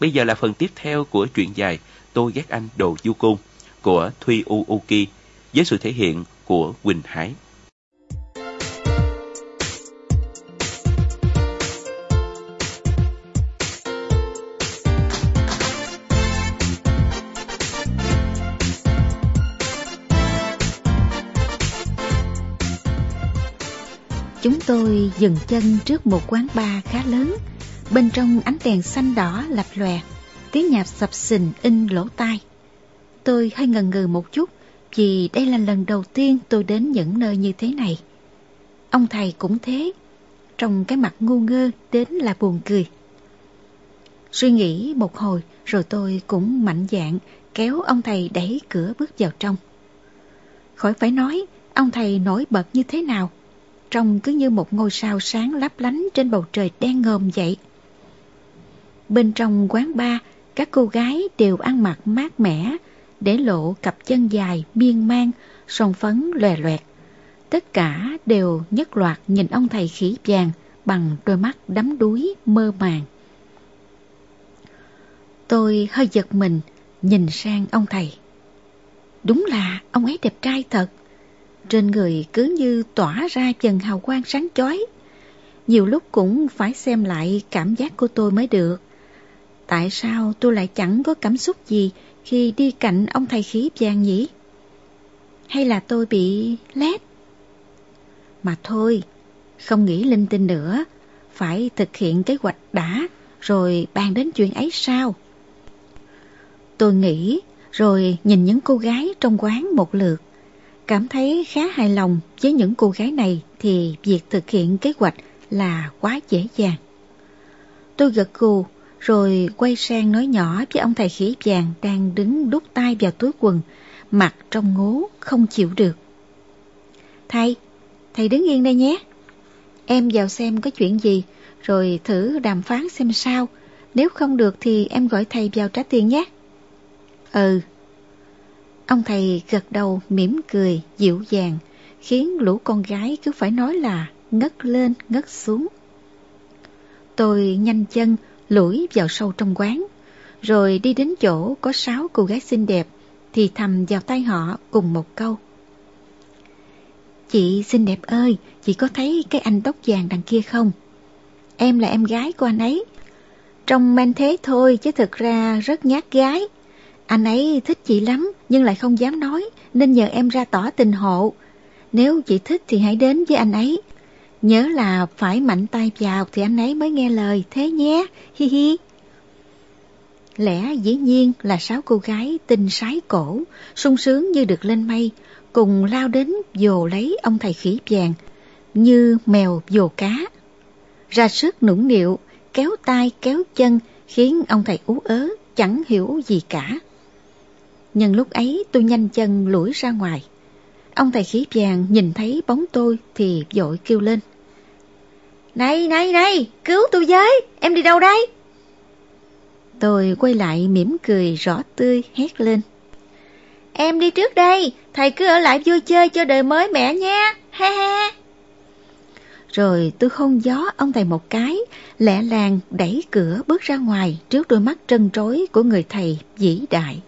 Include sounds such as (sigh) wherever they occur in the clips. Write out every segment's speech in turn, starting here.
Bây giờ là phần tiếp theo của truyện dài Tôi ghét anh đồ du côn của Thuy Uuki với sự thể hiện của Quỳnh Hải. Chúng tôi dừng chân trước một quán bar khá lớn, bên trong ánh đèn xanh đỏ lập lòe, tiếng nhạc sập sình in lỗ tai. Tôi hơi ngần ngừ một chút vì đây là lần đầu tiên tôi đến những nơi như thế này. Ông thầy cũng thế, trong cái mặt ngu ngơ đến là buồn cười. Suy nghĩ một hồi rồi tôi cũng mạnh dạn kéo ông thầy đẩy cửa bước vào trong. Khỏi phải nói, ông thầy nổi bật như thế nào trông cứ như một ngôi sao sáng lấp lánh trên bầu trời đen ngòm vậy. Bên trong quán bar, các cô gái đều ăn mặc mát mẻ, để lộ cặp chân dài, miên man, son phấn lòe loẹt. Tất cả đều nhất loạt nhìn ông thầy khỉ vàng bằng đôi mắt đắm đuối, mơ màng. Tôi hơi giật mình, nhìn sang ông thầy. Đúng là ông ấy đẹp trai thật. Trên người cứ như tỏa ra dần hào quang sáng chói. Nhiều lúc cũng phải xem lại cảm giác của tôi mới được. Tại sao tôi lại chẳng có cảm xúc gì khi đi cạnh ông thầy khí vàng nhỉ? Hay là tôi bị lét? Mà thôi, không nghĩ linh tinh nữa, phải thực hiện kế hoạch đã, rồi bàn đến chuyện ấy sao? Tôi nghĩ, rồi nhìn những cô gái trong quán một lượt. Cảm thấy khá hài lòng với những cô gái này thì việc thực hiện kế hoạch là quá dễ dàng. Tôi gật gù rồi quay sang nói nhỏ với ông thầy khỉ vàng đang đứng đút tay vào túi quần, mặt trong ngố không chịu được. Thầy, thầy đứng yên đây nhé. Em vào xem có chuyện gì, rồi thử đàm phán xem sao. Nếu không được thì em gọi thầy vào trả tiền nhé. Ừ, Ông thầy gật đầu mỉm cười dịu dàng Khiến lũ con gái cứ phải nói là ngất lên ngất xuống Tôi nhanh chân lủi vào sâu trong quán Rồi đi đến chỗ có sáu cô gái xinh đẹp Thì thầm vào tay họ cùng một câu Chị xinh đẹp ơi, chị có thấy cái anh tóc vàng đằng kia không? Em là em gái của anh ấy Trông men thế thôi chứ thực ra rất nhát gái anh ấy thích chị lắm nhưng lại không dám nói nên nhờ em ra tỏ tình hộ. Nếu chị thích thì hãy đến với anh ấy. Nhớ là phải mạnh tay vào thì anh ấy mới nghe lời thế nhé. Hi hi. Lẽ dĩ nhiên là sáu cô gái tinh sái cổ, sung sướng như được lên mây, cùng lao đến dồ lấy ông thầy khỉ vàng, như mèo dồ cá. Ra sức nũng nịu, kéo tay kéo chân, khiến ông thầy ú ớ, chẳng hiểu gì cả. nhưng lúc ấy tôi nhanh chân lủi ra ngoài. Ông thầy khí vàng nhìn thấy bóng tôi thì vội kêu lên. Này, này, này, cứu tôi với, em đi đâu đây? Tôi quay lại mỉm cười rõ tươi hét lên. Em đi trước đây, thầy cứ ở lại vui chơi cho đời mới mẹ nha, ha ha. Rồi tôi không gió ông thầy một cái, lẹ làng đẩy cửa bước ra ngoài trước đôi mắt trân trối của người thầy vĩ đại.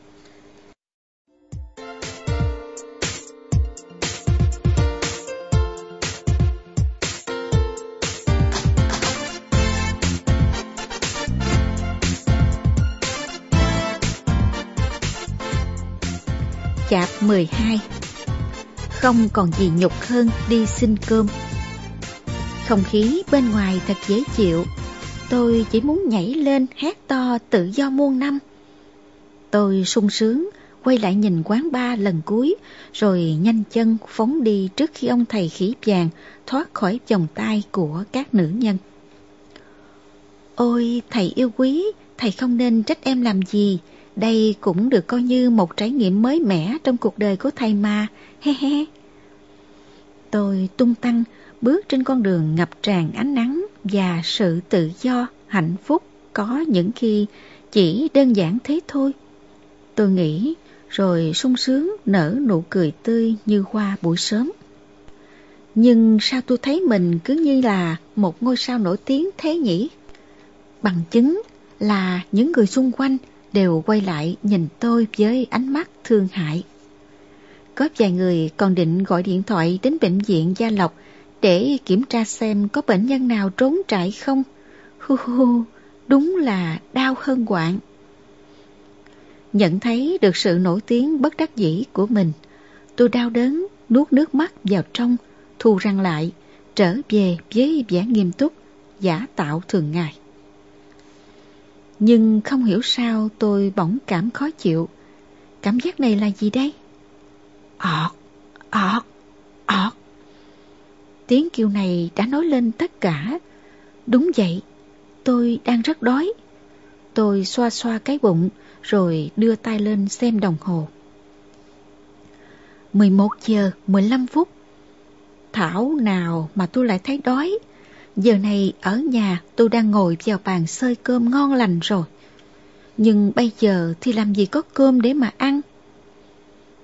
Chạp 12 Không còn gì nhục hơn đi xin cơm. Không khí bên ngoài thật dễ chịu. Tôi chỉ muốn nhảy lên hát to tự do muôn năm. Tôi sung sướng quay lại nhìn quán ba lần cuối Rồi nhanh chân phóng đi trước khi ông thầy khỉ vàng thoát khỏi vòng tay của các nữ nhân. Ôi thầy yêu quý, thầy không nên trách em làm gì đây cũng được coi như một trải nghiệm mới mẻ trong cuộc đời của thầy mà, he he. Tôi tung tăng, bước trên con đường ngập tràn ánh nắng và sự tự do, hạnh phúc có những khi chỉ đơn giản thế thôi. Tôi nghĩ rồi sung sướng nở nụ cười tươi như hoa buổi sớm. Nhưng sao tôi thấy mình cứ như là một ngôi sao nổi tiếng thế nhỉ? Bằng chứng là những người xung quanh đều quay lại nhìn tôi với ánh mắt thương hại. Có vài người còn định gọi điện thoại đến bệnh viện Gia Lộc để kiểm tra xem có bệnh nhân nào trốn trại không. Hu hu, đúng là đau hơn quạng. Nhận thấy được sự nổi tiếng bất đắc dĩ của mình, tôi đau đớn nuốt nước mắt vào trong, thu răng lại, trở về với vẻ nghiêm túc, giả tạo thường ngày. Nhưng không hiểu sao tôi bỗng cảm khó chịu. Cảm giác này là gì đây? ọt, ọt, ọt. Tiếng kêu này đã nói lên tất cả. Đúng vậy, tôi đang rất đói. Tôi xoa xoa cái bụng rồi đưa tay lên xem đồng hồ. 11 giờ 15 phút. Thảo nào mà tôi lại thấy đói. Giờ này ở nhà tôi đang ngồi vào bàn xơi cơm ngon lành rồi. Nhưng bây giờ thì làm gì có cơm để mà ăn.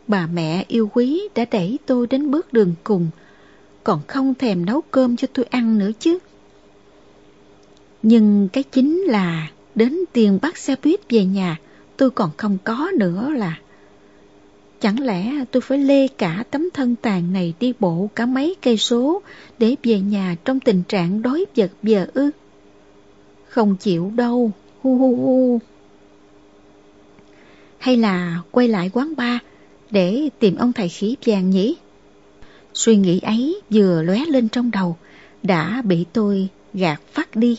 Bà mẹ yêu quý đã đẩy tôi đến bước đường cùng, còn không thèm nấu cơm cho tôi ăn nữa chứ. Nhưng cái chính là đến tiền bắt xe buýt về nhà tôi còn không có nữa là Chẳng lẽ tôi phải lê cả tấm thân tàn này đi bộ cả mấy cây số để về nhà trong tình trạng đói vật giờ ư? Không chịu đâu, hu hu hu. Hay là quay lại quán bar để tìm ông thầy khí vàng nhỉ? Suy nghĩ ấy vừa lóe lên trong đầu, đã bị tôi gạt phát đi.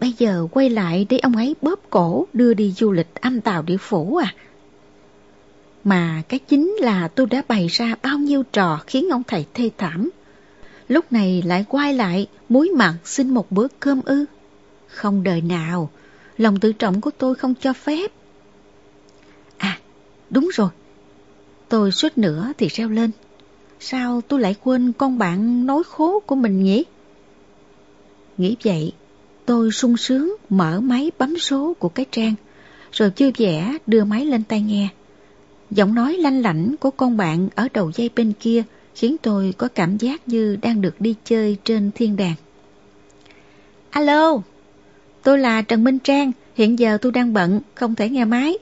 Bây giờ quay lại để ông ấy bóp cổ đưa đi du lịch âm tàu địa phủ à? Mà cái chính là tôi đã bày ra bao nhiêu trò khiến ông thầy thê thảm. Lúc này lại quay lại muối mặn xin một bữa cơm ư. Không đời nào, lòng tự trọng của tôi không cho phép. À, đúng rồi. Tôi suýt nữa thì reo lên. Sao tôi lại quên con bạn nói khố của mình nhỉ? Nghĩ vậy, tôi sung sướng mở máy bấm số của cái trang, rồi chưa vẻ đưa máy lên tai nghe. Giọng nói lanh lảnh của con bạn ở đầu dây bên kia khiến tôi có cảm giác như đang được đi chơi trên thiên đàng. Alo, tôi là Trần Minh Trang, hiện giờ tôi đang bận, không thể nghe máy.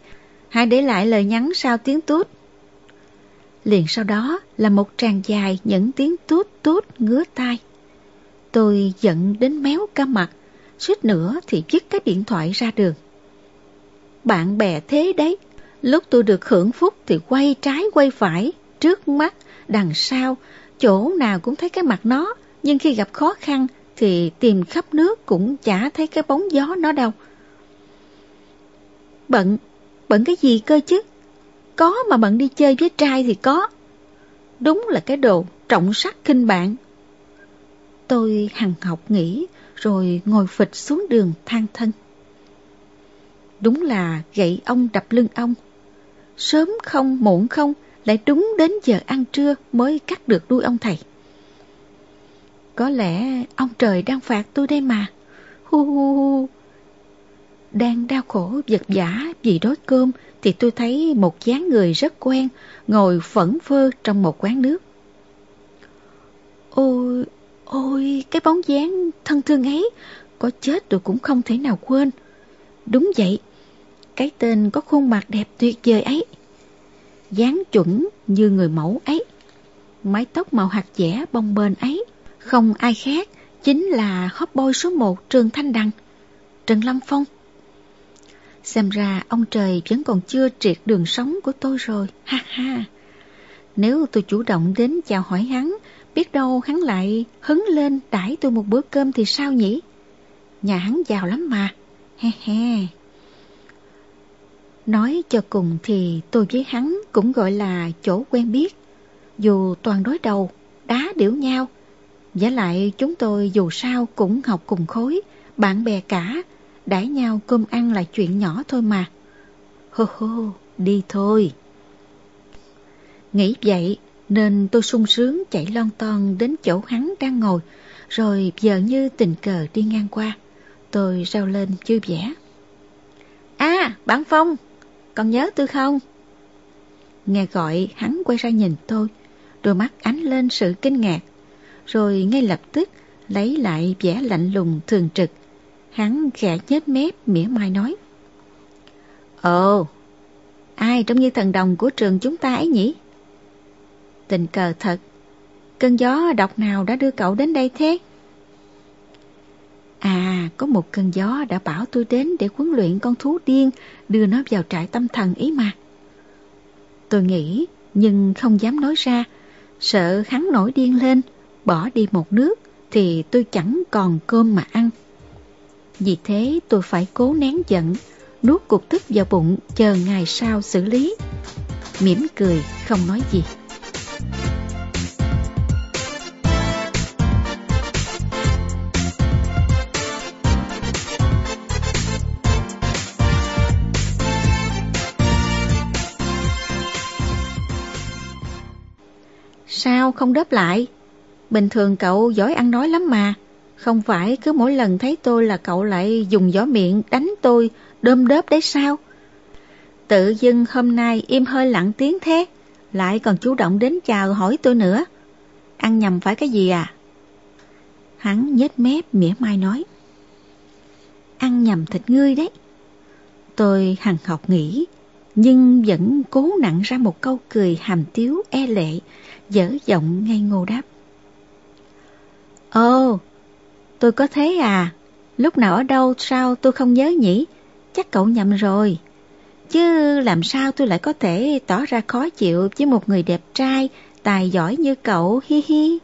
Hãy để lại lời nhắn sau tiếng tút. Liền sau đó là một tràng dài những tiếng tút tút ngứa tai. Tôi giận đến méo cả mặt, suýt nữa thì dứt cái điện thoại ra đường. Bạn bè thế đấy, Lúc tôi được hưởng phúc thì quay trái quay phải, trước mắt, đằng sau, chỗ nào cũng thấy cái mặt nó, nhưng khi gặp khó khăn thì tìm khắp nước cũng chả thấy cái bóng gió nó đâu. Bận, bận cái gì cơ chứ? Có mà bận đi chơi với trai thì có. Đúng là cái đồ trọng sắc khinh bạn. Tôi hằng học nghĩ rồi ngồi phịch xuống đường than thân. Đúng là gậy ông đập lưng ông sớm không muộn không lại đúng đến giờ ăn trưa mới cắt được đuôi ông thầy. Có lẽ ông trời đang phạt tôi đây mà. Hu hu hu. Đang đau khổ vật vả vì đói cơm thì tôi thấy một dáng người rất quen ngồi phẫn phơ trong một quán nước. Ôi, ôi, cái bóng dáng thân thương ấy, có chết tôi cũng không thể nào quên. Đúng vậy, cái tên có khuôn mặt đẹp tuyệt vời ấy. dáng chuẩn như người mẫu ấy. Mái tóc màu hạt dẻ bông bềnh ấy. Không ai khác, chính là hot boy số 1 Trường Thanh Đăng, Trần Lâm Phong. Xem ra ông trời vẫn còn chưa triệt đường sống của tôi rồi, ha ha. Nếu tôi chủ động đến chào hỏi hắn, biết đâu hắn lại hứng lên đãi tôi một bữa cơm thì sao nhỉ? Nhà hắn giàu lắm mà, he he. Nói cho cùng thì tôi với hắn cũng gọi là chỗ quen biết. Dù toàn đối đầu, đá điểu nhau. Giả lại chúng tôi dù sao cũng học cùng khối, bạn bè cả, đãi nhau cơm ăn là chuyện nhỏ thôi mà. Hô hô, đi thôi. Nghĩ vậy nên tôi sung sướng chạy lon ton đến chỗ hắn đang ngồi, rồi giờ như tình cờ đi ngang qua. Tôi rao lên vui vẻ. À, bạn Phong, con nhớ tôi không? Nghe gọi hắn quay ra nhìn tôi, đôi mắt ánh lên sự kinh ngạc, rồi ngay lập tức lấy lại vẻ lạnh lùng thường trực. Hắn khẽ nhếch mép, mỉa mai nói. Ồ, ai trông như thần đồng của trường chúng ta ấy nhỉ? Tình cờ thật, cơn gió độc nào đã đưa cậu đến đây thế? À, có một cơn gió đã bảo tôi đến để huấn luyện con thú điên, đưa nó vào trại tâm thần ý mà. Tôi nghĩ, nhưng không dám nói ra, sợ hắn nổi điên lên, bỏ đi một nước, thì tôi chẳng còn cơm mà ăn. Vì thế tôi phải cố nén giận, nuốt cục tức vào bụng chờ ngày sau xử lý. Mỉm cười không nói gì. Sao không đáp lại? Bình thường cậu giỏi ăn nói lắm mà. Không phải cứ mỗi lần thấy tôi là cậu lại dùng gió miệng đánh tôi, đơm đớp đấy sao? Tự dưng hôm nay im hơi lặng tiếng thế, lại còn chủ động đến chào hỏi tôi nữa. Ăn nhầm phải cái gì à? Hắn nhếch mép mỉa mai nói. Ăn nhầm thịt ngươi đấy. Tôi hằng học nghĩ, nhưng vẫn cố nặng ra một câu cười hàm tiếu e lệ, dở giọng ngây ngô đáp. Ồ, tôi có thế à? Lúc nào ở đâu sao tôi không nhớ nhỉ? Chắc cậu nhầm rồi. Chứ làm sao tôi lại có thể tỏ ra khó chịu với một người đẹp trai, tài giỏi như cậu, hi hi.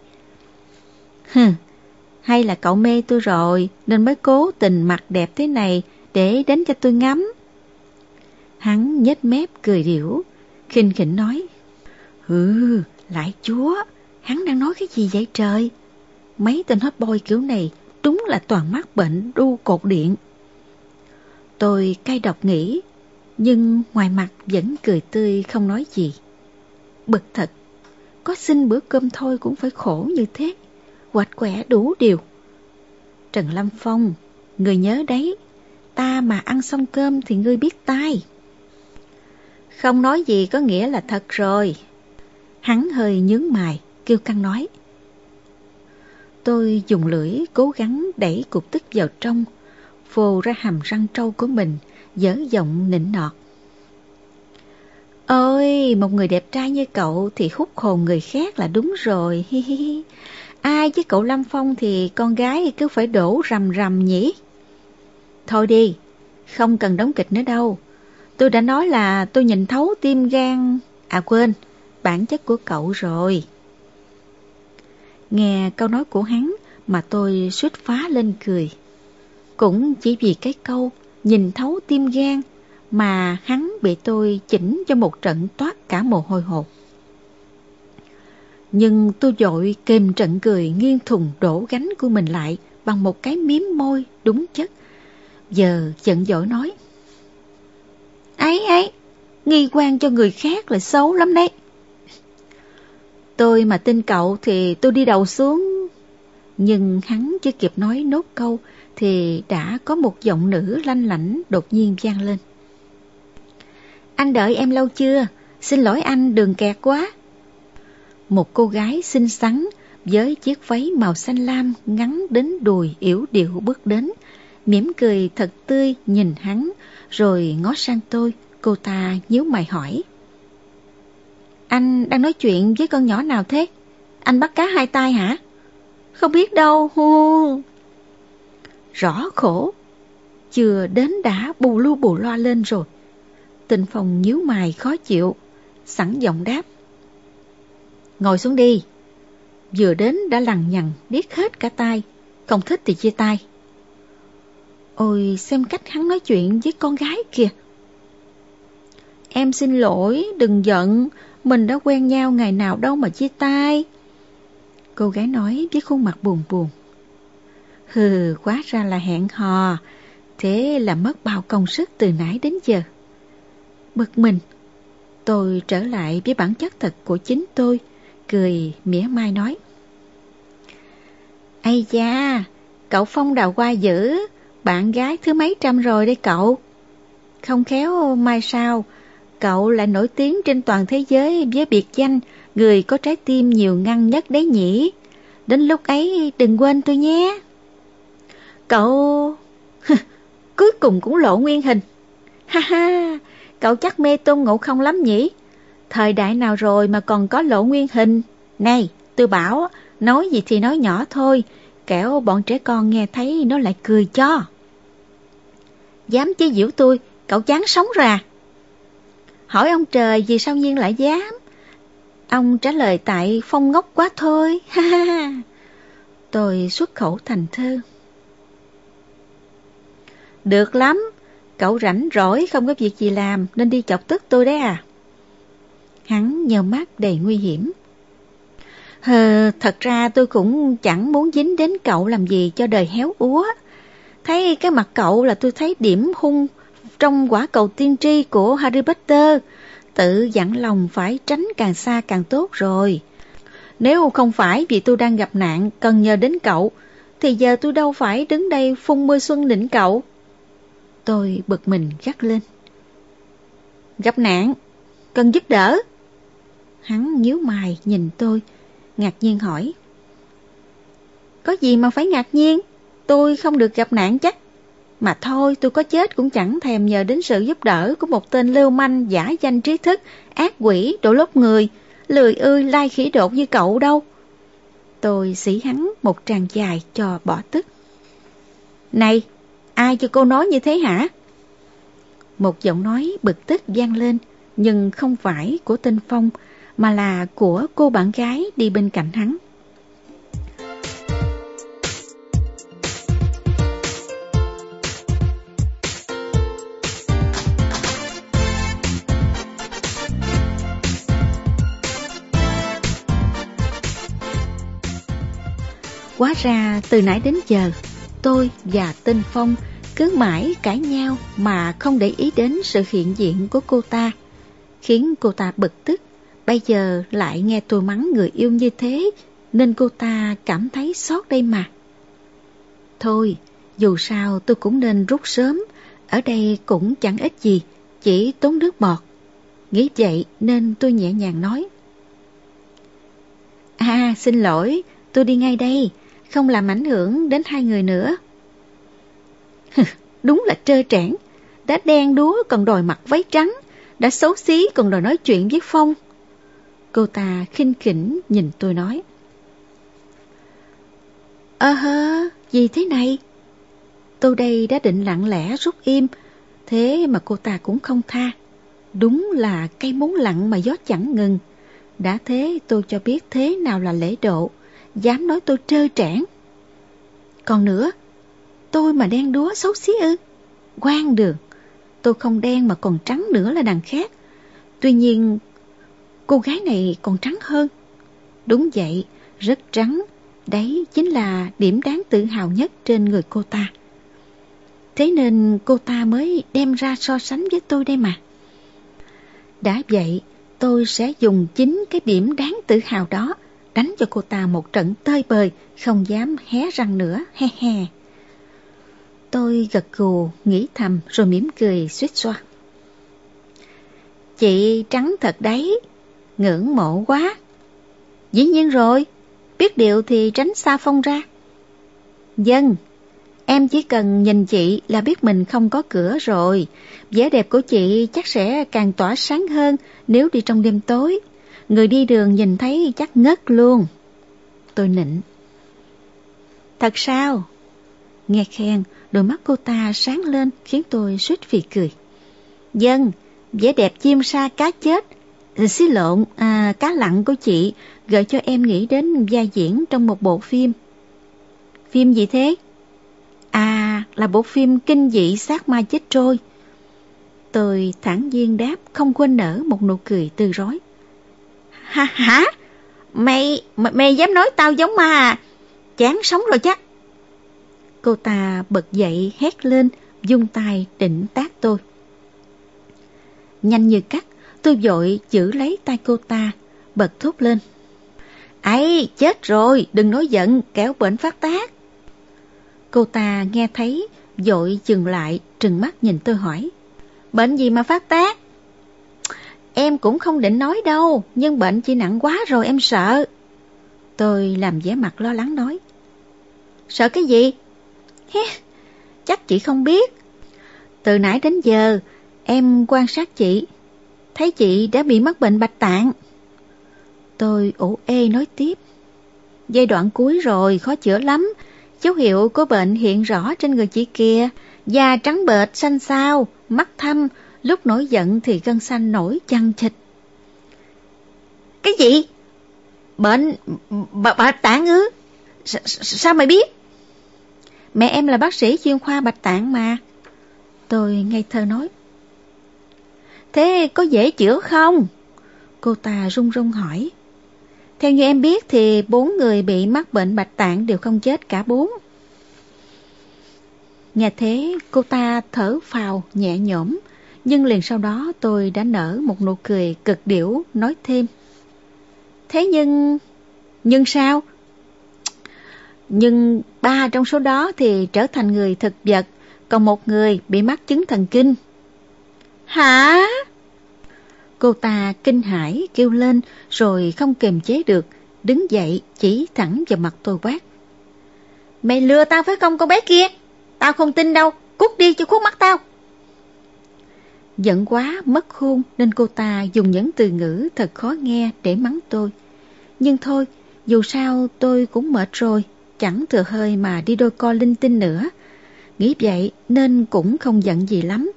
Hừ, hay là cậu mê tôi rồi, nên mới cố tình mặt đẹp thế này để đến cho tôi ngắm. Hắn nhếch mép cười điểu, khinh khỉnh nói. Hừ, lại chúa, hắn đang nói cái gì vậy trời? Mấy tên hot boy kiểu này đúng là toàn mắc bệnh đu cột điện. Tôi cay độc nghĩ, nhưng ngoài mặt vẫn cười tươi không nói gì. Bực thật, có xin bữa cơm thôi cũng phải khổ như thế, quạch quẻ đủ điều. Trần Lâm Phong, người nhớ đấy, ta mà ăn xong cơm thì ngươi biết tai. Không nói gì có nghĩa là thật rồi. Hắn hơi nhướng mày, kêu căng nói. Tôi dùng lưỡi cố gắng đẩy cục tức vào trong, phô ra hàm răng trâu của mình, dở giọng nịnh nọt. Ôi, một người đẹp trai như cậu thì hút hồn người khác là đúng rồi, hi hi hi. Ai với cậu Lâm Phong thì con gái cứ phải đổ rầm rầm nhỉ? Thôi đi, không cần đóng kịch nữa đâu. Tôi đã nói là tôi nhìn thấu tim gan... À quên, bản chất của cậu rồi. Nghe câu nói của hắn mà tôi suýt phá lên cười. Cũng chỉ vì cái câu nhìn thấu tim gan mà hắn bị tôi chỉnh cho một trận toát cả mồ hôi hột. Nhưng tôi dội kềm trận cười nghiêng thùng đổ gánh của mình lại bằng một cái miếm môi đúng chất. Giờ giận dỗi nói. Ấy ấy, nghi quan cho người khác là xấu lắm đấy. Tôi mà tin cậu thì tôi đi đầu xuống. Nhưng hắn chưa kịp nói nốt câu thì đã có một giọng nữ lanh lảnh đột nhiên vang lên. Anh đợi em lâu chưa? Xin lỗi anh đường kẹt quá. Một cô gái xinh xắn với chiếc váy màu xanh lam ngắn đến đùi yểu điệu bước đến, mỉm cười thật tươi nhìn hắn, rồi ngó sang tôi, cô ta nhíu mày hỏi. Anh đang nói chuyện với con nhỏ nào thế? Anh bắt cá hai tay hả? Không biết đâu, hu. Rõ khổ. Chưa đến đã bù lu bù loa lên rồi. Tình phòng nhíu mày khó chịu, sẵn giọng đáp. Ngồi xuống đi. Vừa đến đã lằng nhằng, điếc hết cả tay. Không thích thì chia tay. Ôi, xem cách hắn nói chuyện với con gái kìa. Em xin lỗi, đừng giận, mình đã quen nhau ngày nào đâu mà chia tay. Cô gái nói với khuôn mặt buồn buồn. Hừ, quá ra là hẹn hò. Thế là mất bao công sức từ nãy đến giờ. Bực mình, tôi trở lại với bản chất thật của chính tôi, cười mỉa mai nói. Ây da, cậu Phong đào hoa dữ, bạn gái thứ mấy trăm rồi đây cậu. Không khéo mai sau, cậu lại nổi tiếng trên toàn thế giới với biệt danh người có trái tim nhiều ngăn nhất đấy nhỉ. Đến lúc ấy đừng quên tôi nhé. Cậu... (laughs) Cuối cùng cũng lộ nguyên hình. Ha ha, cậu chắc mê tôn ngộ không lắm nhỉ? Thời đại nào rồi mà còn có lộ nguyên hình? Này, tôi bảo, nói gì thì nói nhỏ thôi, kẻo bọn trẻ con nghe thấy nó lại cười cho. Dám chế giễu tôi, cậu chán sống rồi à? Hỏi ông trời vì sao nhiên lại dám? Ông trả lời tại phong ngốc quá thôi, (laughs) ha ha ha. Tôi xuất khẩu thành thơ. Được lắm, cậu rảnh rỗi không có việc gì làm nên đi chọc tức tôi đấy à? Hắn nhờ mắt đầy nguy hiểm. Hờ, thật ra tôi cũng chẳng muốn dính đến cậu làm gì cho đời héo úa. Thấy cái mặt cậu là tôi thấy điểm hung trong quả cầu tiên tri của Harry Potter. Tự dặn lòng phải tránh càng xa càng tốt rồi. Nếu không phải vì tôi đang gặp nạn cần nhờ đến cậu, thì giờ tôi đâu phải đứng đây phun mưa xuân đỉnh cậu. Tôi bực mình gắt lên. Gặp nạn, cần giúp đỡ. Hắn nhíu mày nhìn tôi, ngạc nhiên hỏi. Có gì mà phải ngạc nhiên, tôi không được gặp nạn chắc. Mà thôi tôi có chết cũng chẳng thèm nhờ đến sự giúp đỡ của một tên lưu manh giả danh trí thức, ác quỷ, đổ lốt người, lười ươi lai khỉ đột như cậu đâu. Tôi xỉ hắn một tràng dài cho bỏ tức. Này, ai cho cô nói như thế hả? Một giọng nói bực tức vang lên, nhưng không phải của tên Phong, mà là của cô bạn gái đi bên cạnh hắn. Quá ra từ nãy đến giờ, tôi và Tinh Phong cứ mãi cãi nhau mà không để ý đến sự hiện diện của cô ta, khiến cô ta bực tức. Bây giờ lại nghe tôi mắng người yêu như thế, nên cô ta cảm thấy xót đây mà. Thôi, dù sao tôi cũng nên rút sớm, ở đây cũng chẳng ít gì, chỉ tốn nước bọt. Nghĩ vậy nên tôi nhẹ nhàng nói. À, xin lỗi, tôi đi ngay đây, không làm ảnh hưởng đến hai người nữa. (laughs) Đúng là trơ trẽn, đã đen đúa còn đòi mặc váy trắng, đã xấu xí còn đòi nói chuyện với Phong. Cô ta khinh khỉnh nhìn tôi nói. Ơ hơ, gì thế này? Tôi đây đã định lặng lẽ rút im, thế mà cô ta cũng không tha. Đúng là cây muốn lặng mà gió chẳng ngừng. Đã thế tôi cho biết thế nào là lễ độ, dám nói tôi trơ trẽn. Còn nữa, tôi mà đen đúa xấu xí ư? quan đường, tôi không đen mà còn trắng nữa là đằng khác. Tuy nhiên, cô gái này còn trắng hơn. Đúng vậy, rất trắng, đấy chính là điểm đáng tự hào nhất trên người cô ta. Thế nên cô ta mới đem ra so sánh với tôi đây mà. Đã vậy, tôi sẽ dùng chính cái điểm đáng tự hào đó đánh cho cô ta một trận tơi bời, không dám hé răng nữa, he he. Tôi gật gù, nghĩ thầm rồi mỉm cười suýt xoa. Chị trắng thật đấy, ngưỡng mộ quá. Dĩ nhiên rồi, biết điều thì tránh xa phong ra. Dân, em chỉ cần nhìn chị là biết mình không có cửa rồi. vẻ đẹp của chị chắc sẽ càng tỏa sáng hơn nếu đi trong đêm tối. Người đi đường nhìn thấy chắc ngất luôn. Tôi nịnh. Thật sao? Nghe khen, đôi mắt cô ta sáng lên khiến tôi suýt phì cười. Dân, vẻ đẹp chim sa cá chết, ừ, xí lộn, à, cá lặn của chị gợi cho em nghĩ đến gia diễn trong một bộ phim. Phim gì thế? À, là bộ phim kinh dị sát ma chết trôi. Tôi thẳng nhiên đáp không quên nở một nụ cười từ rối. Hả? Hả? Mày, mày, mày dám nói tao giống ma à? Chán sống rồi chắc. Cô ta bật dậy hét lên, dung tay định tác tôi. Nhanh như cắt, tôi vội giữ lấy tay cô ta, bật thốt lên. ấy chết rồi, đừng nói giận, kéo bệnh phát tác. Cô ta nghe thấy, vội dừng lại, trừng mắt nhìn tôi hỏi. Bệnh gì mà phát tác? Em cũng không định nói đâu, nhưng bệnh chỉ nặng quá rồi em sợ. Tôi làm vẻ mặt lo lắng nói. Sợ cái gì? chắc chị không biết. Từ nãy đến giờ, em quan sát chị, thấy chị đã bị mắc bệnh bạch tạng. Tôi ủ ê nói tiếp. Giai đoạn cuối rồi, khó chữa lắm. Dấu hiệu của bệnh hiện rõ trên người chị kia. Da trắng bệch, xanh xao, mắt thâm, lúc nổi giận thì gân xanh nổi chăn chịch. Cái gì? Bệnh... bà, bà tạng ư? S sao mày biết? Mẹ em là bác sĩ chuyên khoa bạch tạng mà. Tôi ngây thơ nói. Thế có dễ chữa không? Cô ta run run hỏi. Theo như em biết thì bốn người bị mắc bệnh bạch tạng đều không chết cả bốn. Nghe thế cô ta thở phào nhẹ nhõm, nhưng liền sau đó tôi đã nở một nụ cười cực điểu nói thêm. Thế nhưng... Nhưng sao? Nhưng ba trong số đó thì trở thành người thực vật, còn một người bị mắc chứng thần kinh. Hả? Cô ta kinh hãi kêu lên rồi không kềm chế được, đứng dậy chỉ thẳng vào mặt tôi quát. Mày lừa tao phải không con bé kia? Tao không tin đâu, cút đi cho khuất mắt tao. Giận quá, mất khuôn nên cô ta dùng những từ ngữ thật khó nghe để mắng tôi. Nhưng thôi, dù sao tôi cũng mệt rồi, chẳng thừa hơi mà đi đôi co linh tinh nữa. Nghĩ vậy nên cũng không giận gì lắm.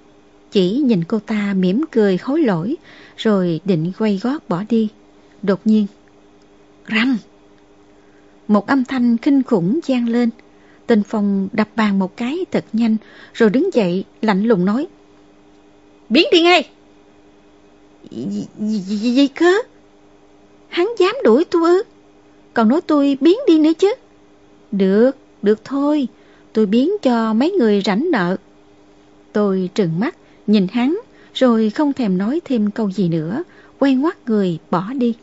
Chỉ nhìn cô ta mỉm cười hối lỗi, rồi định quay gót bỏ đi. Đột nhiên, răng Một âm thanh kinh khủng gian lên. Tên Phong đập bàn một cái thật nhanh, rồi đứng dậy lạnh lùng nói. Biến đi ngay! Gì, gì cơ? Hắn dám đuổi tôi ư? Còn nói tôi biến đi nữa chứ? Được, được thôi, tôi biến cho mấy người rảnh nợ. Tôi trừng mắt, nhìn hắn, rồi không thèm nói thêm câu gì nữa, quay ngoắt người bỏ đi.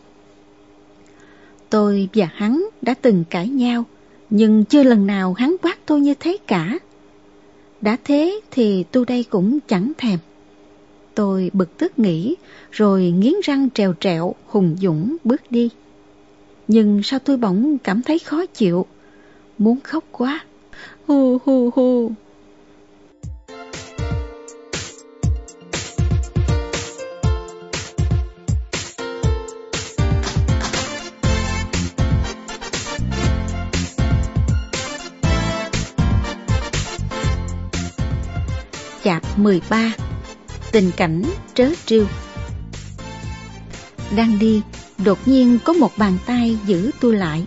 Tôi và hắn đã từng cãi nhau, nhưng chưa lần nào hắn quát tôi như thế cả. Đã thế thì tôi đây cũng chẳng thèm. Tôi bực tức nghĩ, rồi nghiến răng trèo trẹo, hùng dũng bước đi. Nhưng sao tôi bỗng cảm thấy khó chịu, muốn khóc quá. Hu hu hu. Chạp 13 Tình cảnh trớ trêu Đang đi, đột nhiên có một bàn tay giữ tôi lại.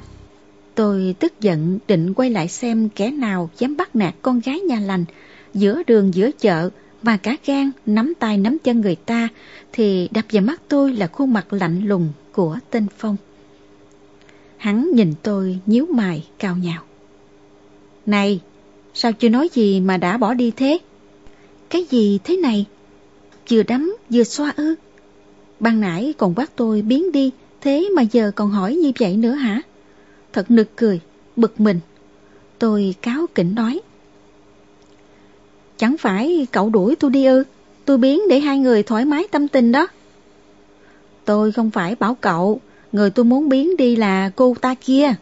Tôi tức giận định quay lại xem kẻ nào dám bắt nạt con gái nhà lành giữa đường giữa chợ và cả gan nắm tay nắm chân người ta thì đập vào mắt tôi là khuôn mặt lạnh lùng của tên Phong. Hắn nhìn tôi nhíu mày cao nhào. Này, sao chưa nói gì mà đã bỏ đi thế? Cái gì thế này? Vừa đấm vừa xoa ư? Ban nãy còn bắt tôi biến đi, thế mà giờ còn hỏi như vậy nữa hả? Thật nực cười, bực mình. Tôi cáo kỉnh nói. Chẳng phải cậu đuổi tôi đi ư? Tôi biến để hai người thoải mái tâm tình đó. Tôi không phải bảo cậu, người tôi muốn biến đi là cô ta kia.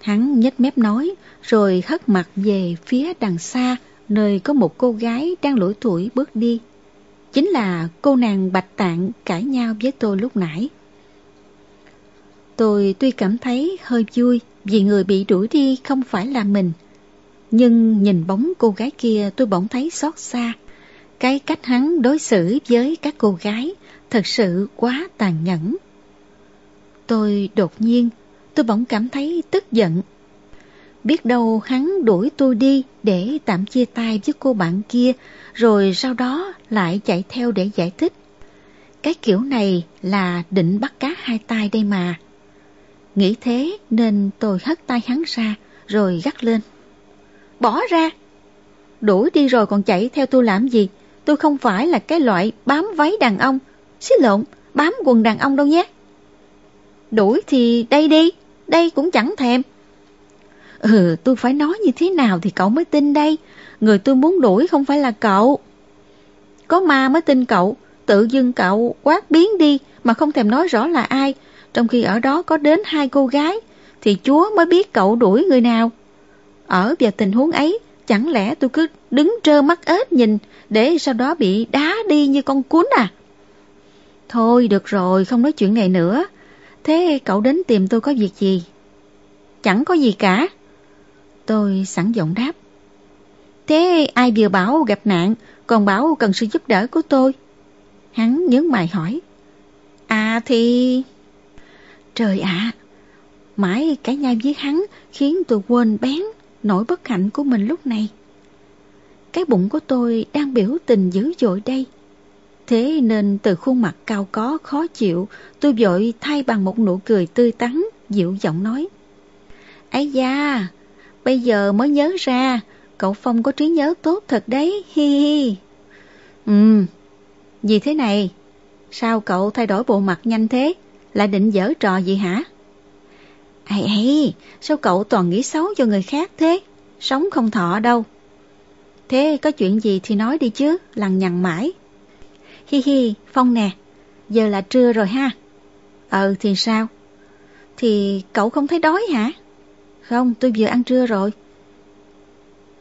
Hắn nhếch mép nói, rồi hất mặt về phía đằng xa, nơi có một cô gái đang lủi tuổi bước đi. Chính là cô nàng Bạch Tạng cãi nhau với tôi lúc nãy. Tôi tuy cảm thấy hơi vui vì người bị đuổi đi không phải là mình. Nhưng nhìn bóng cô gái kia tôi bỗng thấy xót xa. Cái cách hắn đối xử với các cô gái thật sự quá tàn nhẫn. Tôi đột nhiên, tôi bỗng cảm thấy tức giận Biết đâu hắn đuổi tôi đi để tạm chia tay với cô bạn kia, rồi sau đó lại chạy theo để giải thích. Cái kiểu này là định bắt cá hai tay đây mà. Nghĩ thế nên tôi hất tay hắn ra, rồi gắt lên. Bỏ ra! Đuổi đi rồi còn chạy theo tôi làm gì? Tôi không phải là cái loại bám váy đàn ông. Xí lộn, bám quần đàn ông đâu nhé. Đuổi thì đây đi, đây cũng chẳng thèm. Ừ, tôi phải nói như thế nào thì cậu mới tin đây. Người tôi muốn đuổi không phải là cậu. Có ma mới tin cậu, tự dưng cậu quát biến đi mà không thèm nói rõ là ai, trong khi ở đó có đến hai cô gái, thì Chúa mới biết cậu đuổi người nào. Ở vào tình huống ấy, Chẳng lẽ tôi cứ đứng trơ mắt ếch nhìn để sau đó bị đá đi như con cuốn à? Thôi được rồi, không nói chuyện này nữa. Thế cậu đến tìm tôi có việc gì? Chẳng có gì cả. Tôi sẵn giọng đáp. Thế ai vừa bảo gặp nạn, còn bảo cần sự giúp đỡ của tôi? Hắn nhớ mày hỏi. À thì... Trời ạ! mãi cả nhau với hắn khiến tôi quên bén nỗi bất hạnh của mình lúc này. Cái bụng của tôi đang biểu tình dữ dội đây. Thế nên từ khuôn mặt cao có khó chịu, tôi vội thay bằng một nụ cười tươi tắn, dịu giọng nói. Ây da, bây giờ mới nhớ ra, cậu Phong có trí nhớ tốt thật đấy, hi hi. Ừ, gì thế này? Sao cậu thay đổi bộ mặt nhanh thế? Lại định dở trò gì hả? Ây ây, sao cậu toàn nghĩ xấu cho người khác thế? Sống không thọ đâu. Thế có chuyện gì thì nói đi chứ, lằng nhằng mãi. Hi hi, Phong nè, giờ là trưa rồi ha. Ừ thì sao? Thì cậu không thấy đói hả? Không, tôi vừa ăn trưa rồi.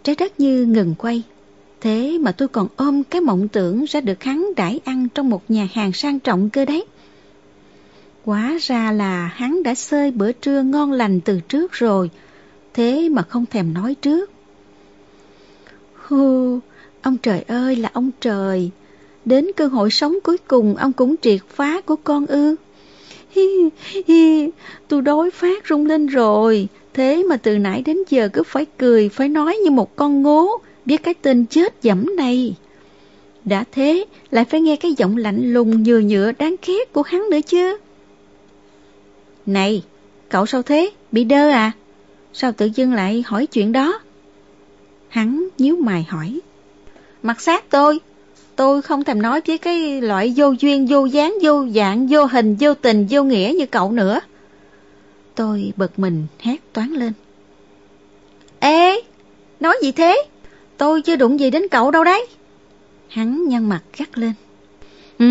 Trái đất như ngừng quay. Thế mà tôi còn ôm cái mộng tưởng ra được hắn đãi ăn trong một nhà hàng sang trọng cơ đấy. Quá ra là hắn đã xơi bữa trưa ngon lành từ trước rồi, thế mà không thèm nói trước. Hù, ông trời ơi là ông trời, đến cơ hội sống cuối cùng ông cũng triệt phá của con ư. Hi, hi, tôi đói phát rung lên rồi, thế mà từ nãy đến giờ cứ phải cười, phải nói như một con ngố, biết cái tên chết dẫm này. Đã thế, lại phải nghe cái giọng lạnh lùng nhừa nhựa đáng ghét của hắn nữa chứ. Này, cậu sao thế? Bị đơ à? Sao tự dưng lại hỏi chuyện đó? Hắn nhíu mày hỏi. Mặt sát tôi, tôi không thèm nói với cái loại vô duyên, vô dáng, vô dạng, vô hình, vô tình, vô nghĩa như cậu nữa. Tôi bực mình hét toán lên. Ê, nói gì thế? Tôi chưa đụng gì đến cậu đâu đấy. Hắn nhăn mặt gắt lên. Ừ,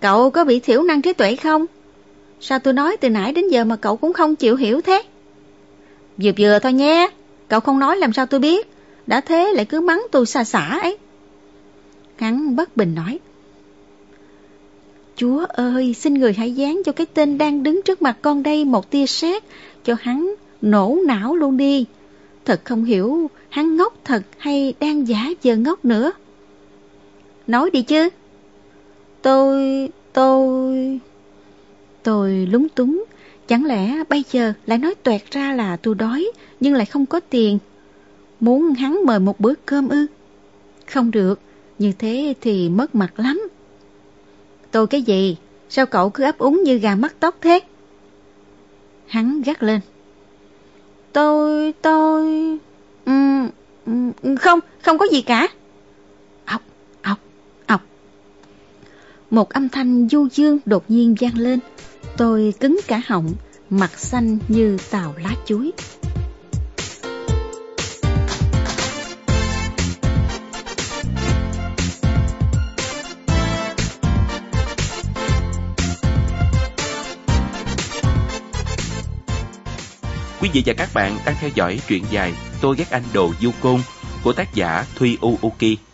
cậu có bị thiểu năng trí tuệ không? Sao tôi nói từ nãy đến giờ mà cậu cũng không chịu hiểu thế? Vừa vừa thôi nhé, cậu không nói làm sao tôi biết. Đã thế lại cứ mắng tôi xa xả ấy. Hắn bất bình nói. Chúa ơi, xin người hãy dán cho cái tên đang đứng trước mặt con đây một tia sét cho hắn nổ não luôn đi. Thật không hiểu hắn ngốc thật hay đang giả vờ ngốc nữa. Nói đi chứ. Tôi, tôi... Tôi lúng túng, chẳng lẽ bây giờ lại nói toẹt ra là tôi đói nhưng lại không có tiền. Muốn hắn mời một bữa cơm ư? Không được, như thế thì mất mặt lắm. Tôi cái gì? Sao cậu cứ ấp úng như gà mắc tóc thế? Hắn gắt lên. Tôi, tôi... Ừ, không, không có gì cả. Ọc, ọc, ọc. Một âm thanh du dương đột nhiên vang lên. Tôi cứng cả họng, mặt xanh như tàu lá chuối. Quý vị và các bạn đang theo dõi truyện dài Tôi ghét anh đồ du côn của tác giả Thuy Uuki